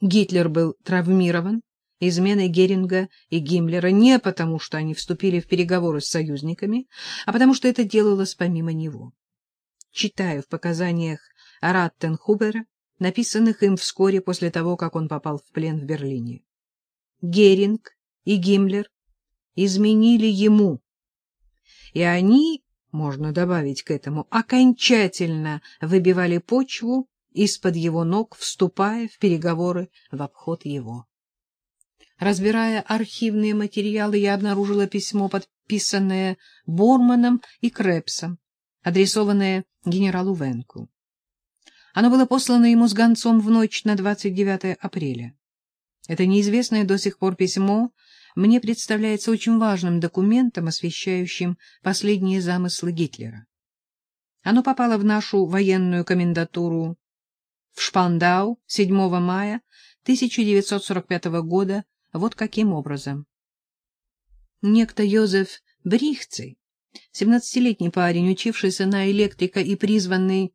Гитлер был травмирован изменой Геринга и Гиммлера не потому, что они вступили в переговоры с союзниками, а потому что это делалось помимо него. Читаю в показаниях Раттенхубера, написанных им вскоре после того, как он попал в плен в Берлине. Геринг и Гиммлер изменили ему, и они, можно добавить к этому, окончательно выбивали почву из-под его ног, вступая в переговоры в обход его. Разбирая архивные материалы, я обнаружила письмо, подписанное Борманом и Крепсом, адресованное генералу Венку. Оно было послано ему с гонцом в ночь на 29 апреля. Это неизвестное до сих пор письмо мне представляется очень важным документом, освещающим последние замыслы Гитлера. Оно попало в нашу военную комендатуру в Шпандау 7 мая 1945 года вот каким образом. Некто Йозеф Брихцей, 17-летний парень, учившийся на электрика и призванный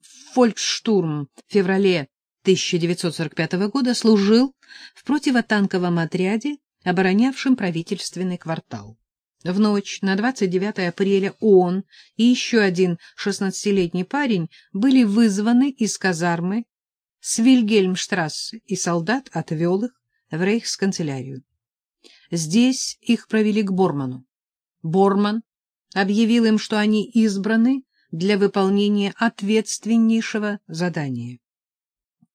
в фольксштурм в феврале 1945 года, служил в противотанковом отряде, оборонявшем правительственный квартал. В ночь на 29 апреля он и еще один 16-летний парень были вызваны из казармы с Вильгельмштрассе, и солдат отвел их в рейхсканцелярию. Здесь их провели к Борману. Борман объявил им, что они избраны для выполнения ответственнейшего задания.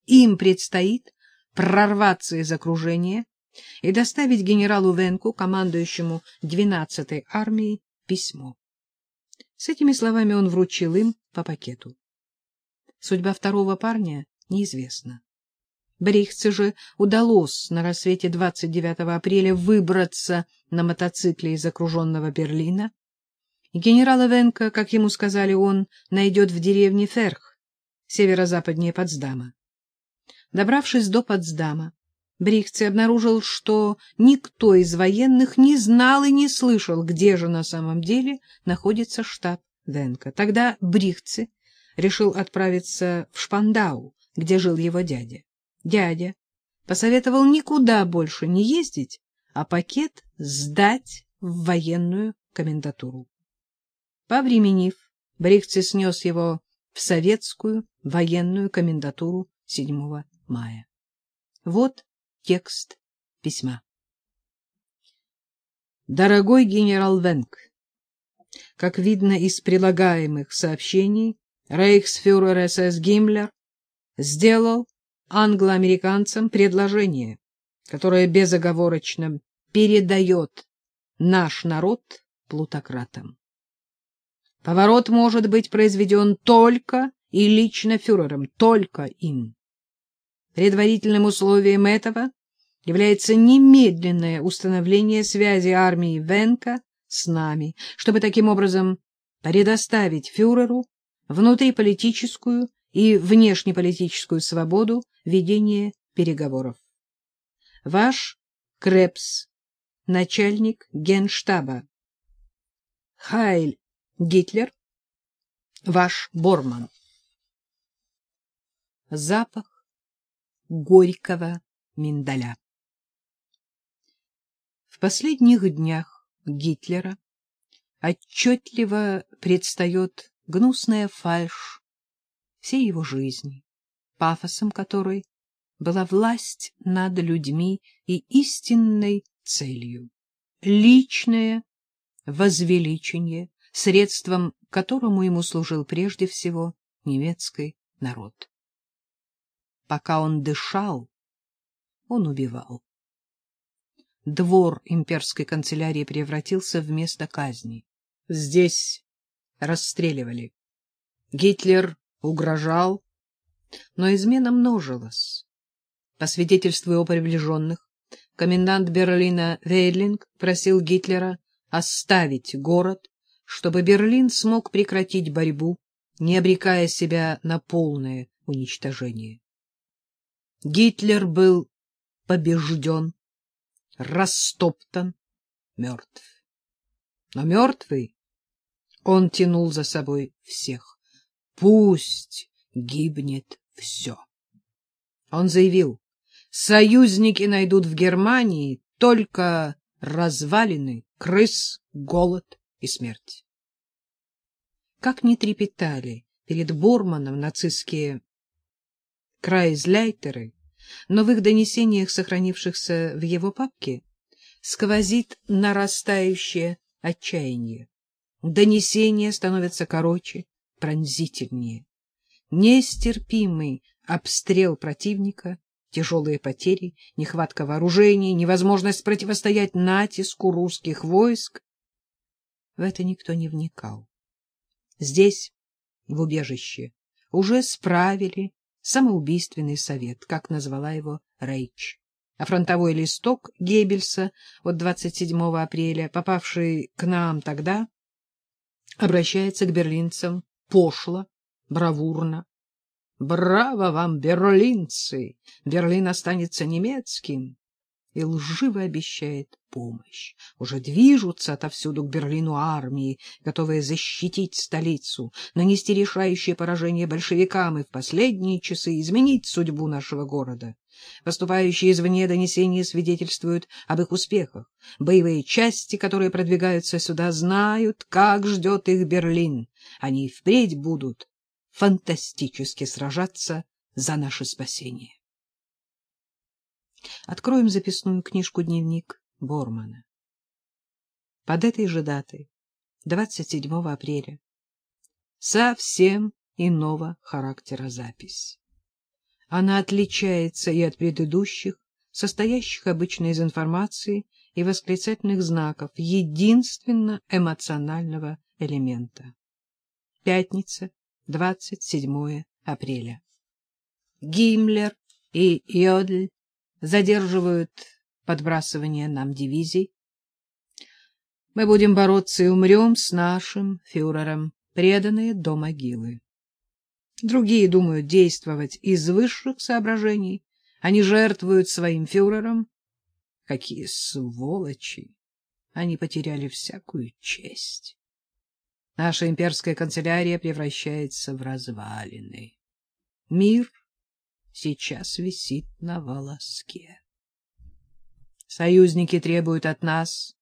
Им предстоит прорваться из окружения и доставить генералу Венку, командующему 12-й армией, письмо. С этими словами он вручил им по пакету. Судьба второго парня неизвестна. Брихце же удалось на рассвете 29 апреля выбраться на мотоцикле из окруженного Берлина. Генерала Венка, как ему сказали, он найдет в деревне Ферх, северо-западнее Потсдама. Добравшись до Потсдама, Брихце обнаружил, что никто из военных не знал и не слышал, где же на самом деле находится штаб Венка. Тогда Брихце решил отправиться в Шпандау, где жил его дядя. Дядя посоветовал никуда больше не ездить, а пакет сдать в военную комендатуру. Повременив, Брихце снес его в советскую военную комендатуру 7 мая. Вот текст письма. Дорогой генерал Венг, как видно из прилагаемых сообщений, рейхсфюрер СС Гиммлер сделал англоамериканцам предложение, которое безоговорочно передает наш народ плутократам. Поворот может быть произведен только и лично фюрером, только им. Предварительным условием этого является немедленное установление связи армии Венка с нами, чтобы таким образом предоставить фюреру внутриполитическую и внешнеполитическую свободу ведения переговоров. Ваш Крепс, начальник генштаба. Хайль Гитлер, ваш Борман. Запах горького миндаля. В последних днях Гитлера отчетливо предстает гнусная фальшь всей его жизни, пафосом которой была власть над людьми и истинной целью — личное возвеличение, средством которому ему служил прежде всего немецкий народ. Пока он дышал, он убивал. Двор имперской канцелярии превратился в место казни. Здесь расстреливали. Гитлер угрожал, но измена множилась. По свидетельству его приближенных, комендант Берлина Вейдлинг просил Гитлера оставить город, чтобы Берлин смог прекратить борьбу, не обрекая себя на полное уничтожение. Гитлер был побежден, растоптан, мертв. Но мертвый он тянул за собой всех. Пусть гибнет все. Он заявил, союзники найдут в Германии только развалины, крыс, голод и смерть. Как ни трепетали перед Борманом нацистские крайзляйтеры, но в их донесениях, сохранившихся в его папке, сквозит нарастающее отчаяние. Донесения становятся короче, пронзительнее. Нестерпимый обстрел противника, тяжелые потери, нехватка вооружений, невозможность противостоять натиску русских войск. В это никто не вникал. Здесь, в убежище, уже справили самоубийственный совет, как назвала его Рейч. А фронтовой листок Геббельса от 27 апреля, попавший к нам тогда, обращается к берлинцам пошло, бравурно. Браво вам, берлинцы! Берлин останется немецким. И лживо обещает помощь. Уже движутся отовсюду к Берлину армии, готовые защитить столицу, нанести решающее поражение большевикам и в последние часы изменить судьбу нашего города. Поступающие извне донесения свидетельствуют об их успехах. Боевые части, которые продвигаются сюда, знают, как ждет их Берлин. Они впредь будут фантастически сражаться за наше спасение. Откроем записную книжку-дневник Бормана. Под этой же датой, 27 апреля, совсем иного характера запись. Она отличается и от предыдущих, состоящих обычно из информации и восклицательных знаков, единственно эмоционального элемента. Пятница, 27 апреля. Гиммлер и Йодль задерживают подбрасывание нам дивизий. Мы будем бороться и умрем с нашим фюрером, преданные до могилы. Другие думают действовать из высших соображений. Они жертвуют своим фюрером. Какие сволочи! Они потеряли всякую честь. Наша имперская канцелярия превращается в развалины. Мир сейчас висит на волоске. Союзники требуют от нас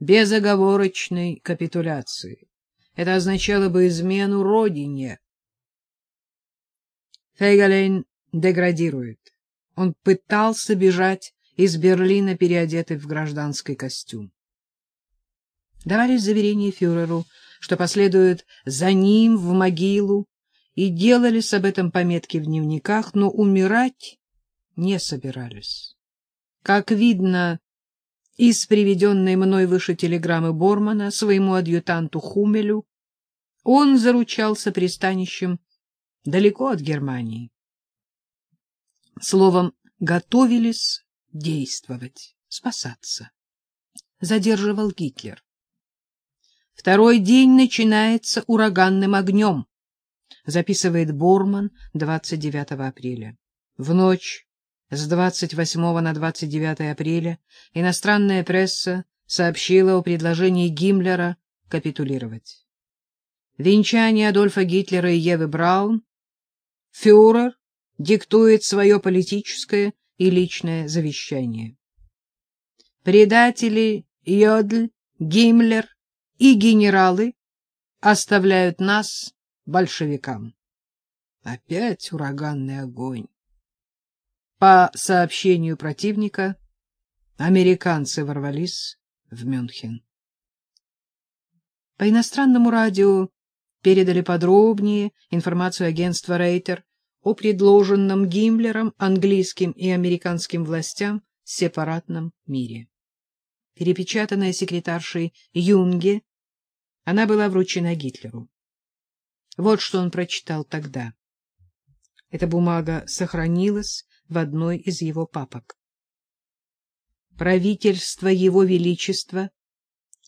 безоговорочной капитуляции. Это означало бы измену родине. Фейгалейн деградирует. Он пытался бежать из Берлина, переодетый в гражданский костюм. Давались заверения фюреру, что последует за ним в могилу, и делались об этом пометки в дневниках, но умирать не собирались. Как видно из приведенной мной выше телеграммы Бормана своему адъютанту Хумелю, он заручался пристанищем далеко от Германии. Словом, готовились действовать, спасаться. Задерживал Гитлер. Второй день начинается ураганным огнем записывает Борман 29 апреля. В ночь с 28 на 29 апреля иностранная пресса сообщила о предложении Гиммлера капитулировать. Венчание Адольфа Гитлера и Евы Браун фюрер диктует свое политическое и личное завещание. Предатели Йодль, Гиммлер и генералы оставляют нас большевикам. Опять ураганный огонь. По сообщению противника, американцы ворвались в Мюнхен. По иностранному радио передали подробнее информацию агентства Рейтер о предложенном Гиммлером английским и американским властям сепаратном мире. Перепечатанная секретаршей Юнге, она была вручена Гитлеру. Вот что он прочитал тогда. Эта бумага сохранилась в одной из его папок. Правительство Его Величества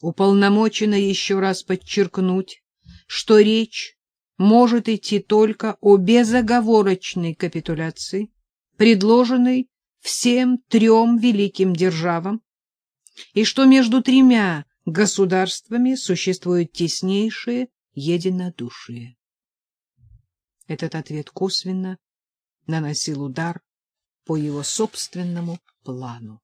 уполномочено еще раз подчеркнуть, что речь может идти только о безоговорочной капитуляции, предложенной всем трем великим державам, и что между тремя государствами существует теснейшее единодушие. Этот ответ косвенно наносил удар по его собственному плану.